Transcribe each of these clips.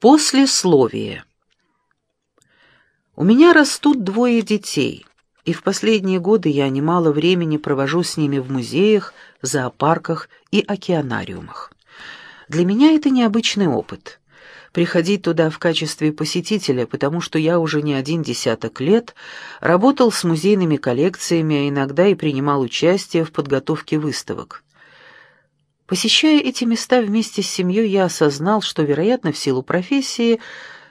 Послесловие. У меня растут двое детей, и в последние годы я немало времени провожу с ними в музеях, зоопарках и океанариумах. Для меня это необычный опыт. Приходить туда в качестве посетителя, потому что я уже не один десяток лет работал с музейными коллекциями, а иногда и принимал участие в подготовке выставок. Посещая эти места вместе с семьей, я осознал, что, вероятно, в силу профессии,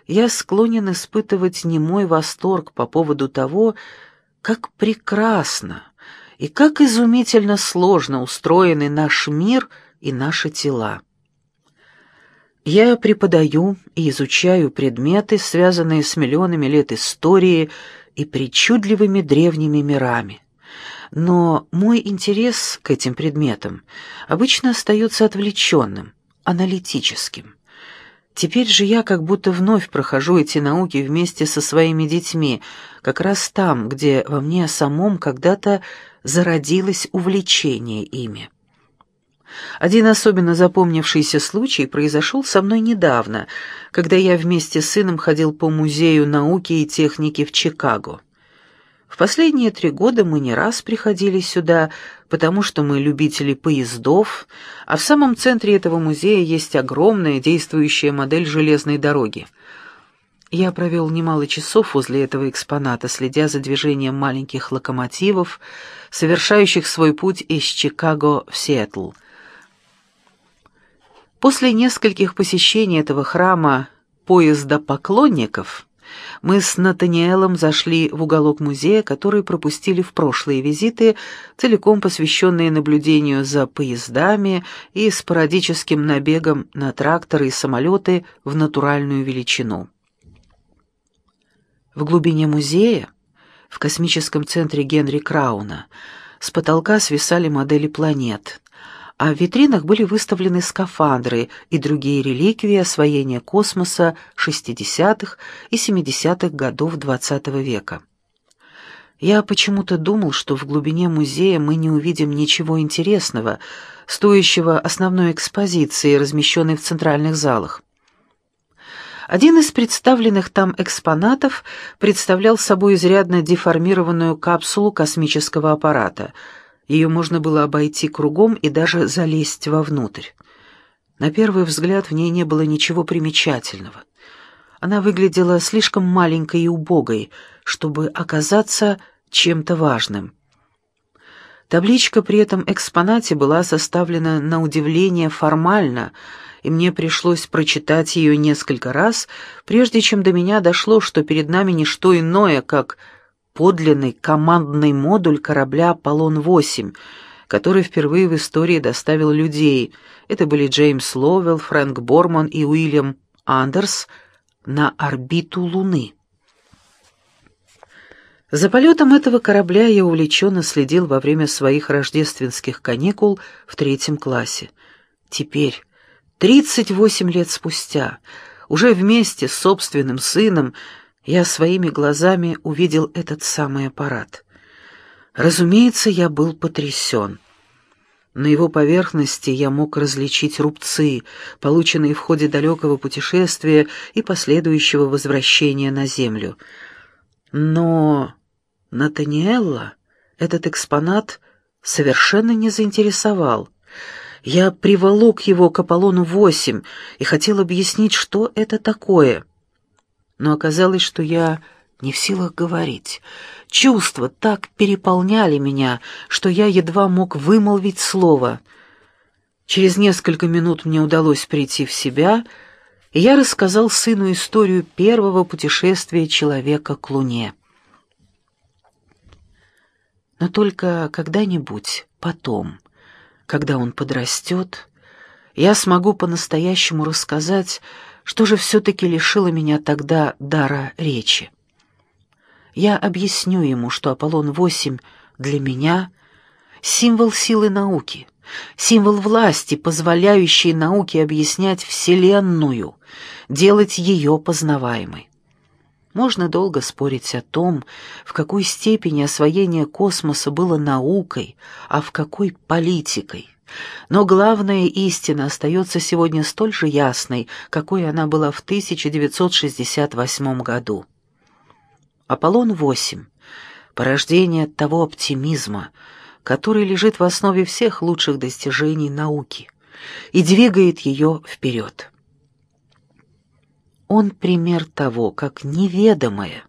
я склонен испытывать немой восторг по поводу того, как прекрасно и как изумительно сложно устроены наш мир и наши тела. Я преподаю и изучаю предметы, связанные с миллионами лет истории и причудливыми древними мирами но мой интерес к этим предметам обычно остается отвлеченным, аналитическим. Теперь же я как будто вновь прохожу эти науки вместе со своими детьми, как раз там, где во мне самом когда-то зародилось увлечение ими. Один особенно запомнившийся случай произошел со мной недавно, когда я вместе с сыном ходил по музею науки и техники в Чикаго. В последние три года мы не раз приходили сюда, потому что мы любители поездов, а в самом центре этого музея есть огромная действующая модель железной дороги. Я провел немало часов возле этого экспоната, следя за движением маленьких локомотивов, совершающих свой путь из Чикаго в Сиэтл. После нескольких посещений этого храма поезда поклонников мы с Натаниэлом зашли в уголок музея, который пропустили в прошлые визиты, целиком посвященные наблюдению за поездами и спорадическим набегом на тракторы и самолеты в натуральную величину. В глубине музея, в космическом центре Генри Крауна, с потолка свисали модели планет, а в витринах были выставлены скафандры и другие реликвии освоения космоса 60-х и 70-х годов XX -го века. Я почему-то думал, что в глубине музея мы не увидим ничего интересного, стоящего основной экспозиции, размещенной в центральных залах. Один из представленных там экспонатов представлял собой изрядно деформированную капсулу космического аппарата — ее можно было обойти кругом и даже залезть вовнутрь. На первый взгляд в ней не было ничего примечательного. Она выглядела слишком маленькой и убогой, чтобы оказаться чем-то важным. Табличка при этом экспонате была составлена на удивление формально, и мне пришлось прочитать ее несколько раз, прежде чем до меня дошло, что перед нами не что иное, как подлинный командный модуль корабля «Аполлон-8», который впервые в истории доставил людей. Это были Джеймс Ловелл, Фрэнк Борман и Уильям Андерс на орбиту Луны. За полетом этого корабля я увлеченно следил во время своих рождественских каникул в третьем классе. Теперь, 38 лет спустя, уже вместе с собственным сыном, я своими глазами увидел этот самый аппарат. Разумеется, я был потрясен. На его поверхности я мог различить рубцы, полученные в ходе далекого путешествия и последующего возвращения на Землю. Но Натаниэлла этот экспонат совершенно не заинтересовал. Я приволок его к Аполлону-8 и хотел объяснить, что это такое — но оказалось, что я не в силах говорить. Чувства так переполняли меня, что я едва мог вымолвить слово. Через несколько минут мне удалось прийти в себя, и я рассказал сыну историю первого путешествия человека к Луне. Но только когда-нибудь, потом, когда он подрастет, я смогу по-настоящему рассказать, что же все-таки лишило меня тогда дара речи? Я объясню ему, что Аполлон-8 для меня — символ силы науки, символ власти, позволяющей науке объяснять Вселенную, делать ее познаваемой. Можно долго спорить о том, в какой степени освоение космоса было наукой, а в какой — политикой — Но главная истина остается сегодня столь же ясной, какой она была в 1968 году. Аполлон-8 — порождение того оптимизма, который лежит в основе всех лучших достижений науки и двигает ее вперед. Он пример того, как неведомое,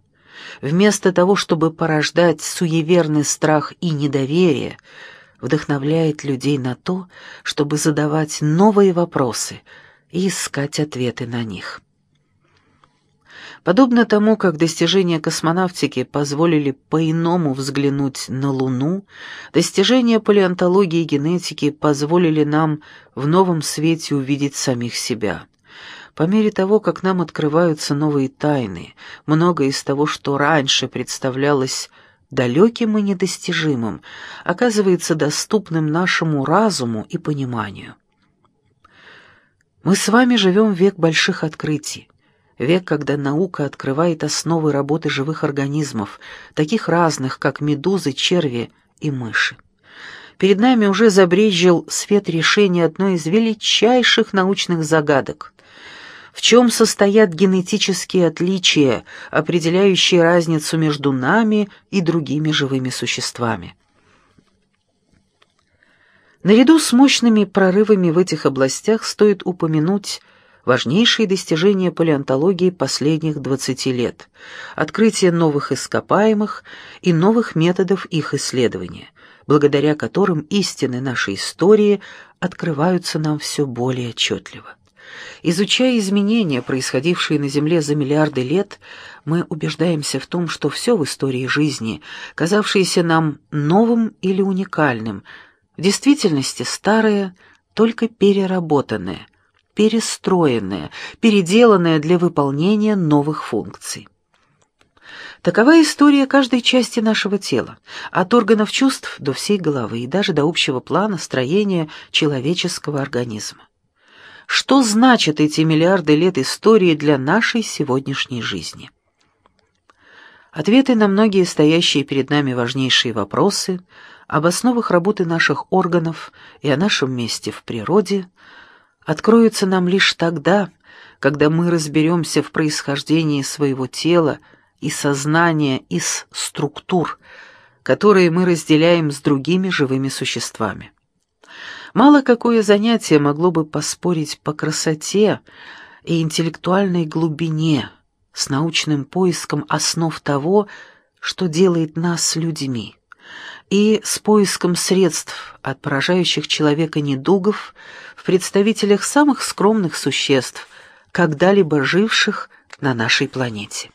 вместо того, чтобы порождать суеверный страх и недоверие, вдохновляет людей на то, чтобы задавать новые вопросы и искать ответы на них. Подобно тому, как достижения космонавтики позволили по-иному взглянуть на Луну, достижения палеонтологии и генетики позволили нам в новом свете увидеть самих себя. По мере того, как нам открываются новые тайны, многое из того, что раньше представлялось далеким и недостижимым, оказывается доступным нашему разуму и пониманию. Мы с вами живем век больших открытий, век, когда наука открывает основы работы живых организмов, таких разных, как медузы, черви и мыши. Перед нами уже забрезжил свет решения одной из величайших научных загадок в чем состоят генетические отличия, определяющие разницу между нами и другими живыми существами. Наряду с мощными прорывами в этих областях стоит упомянуть важнейшие достижения палеонтологии последних 20 лет, открытие новых ископаемых и новых методов их исследования, благодаря которым истины нашей истории открываются нам все более отчетливо. Изучая изменения, происходившие на Земле за миллиарды лет, мы убеждаемся в том, что все в истории жизни, казавшееся нам новым или уникальным, в действительности старое, только переработанное, перестроенное, переделанное для выполнения новых функций. Такова история каждой части нашего тела, от органов чувств до всей головы и даже до общего плана строения человеческого организма. Что значат эти миллиарды лет истории для нашей сегодняшней жизни? Ответы на многие стоящие перед нами важнейшие вопросы об основах работы наших органов и о нашем месте в природе откроются нам лишь тогда, когда мы разберемся в происхождении своего тела и сознания из структур, которые мы разделяем с другими живыми существами. Мало какое занятие могло бы поспорить по красоте и интеллектуальной глубине с научным поиском основ того, что делает нас людьми, и с поиском средств от поражающих человека недугов в представителях самых скромных существ, когда-либо живших на нашей планете.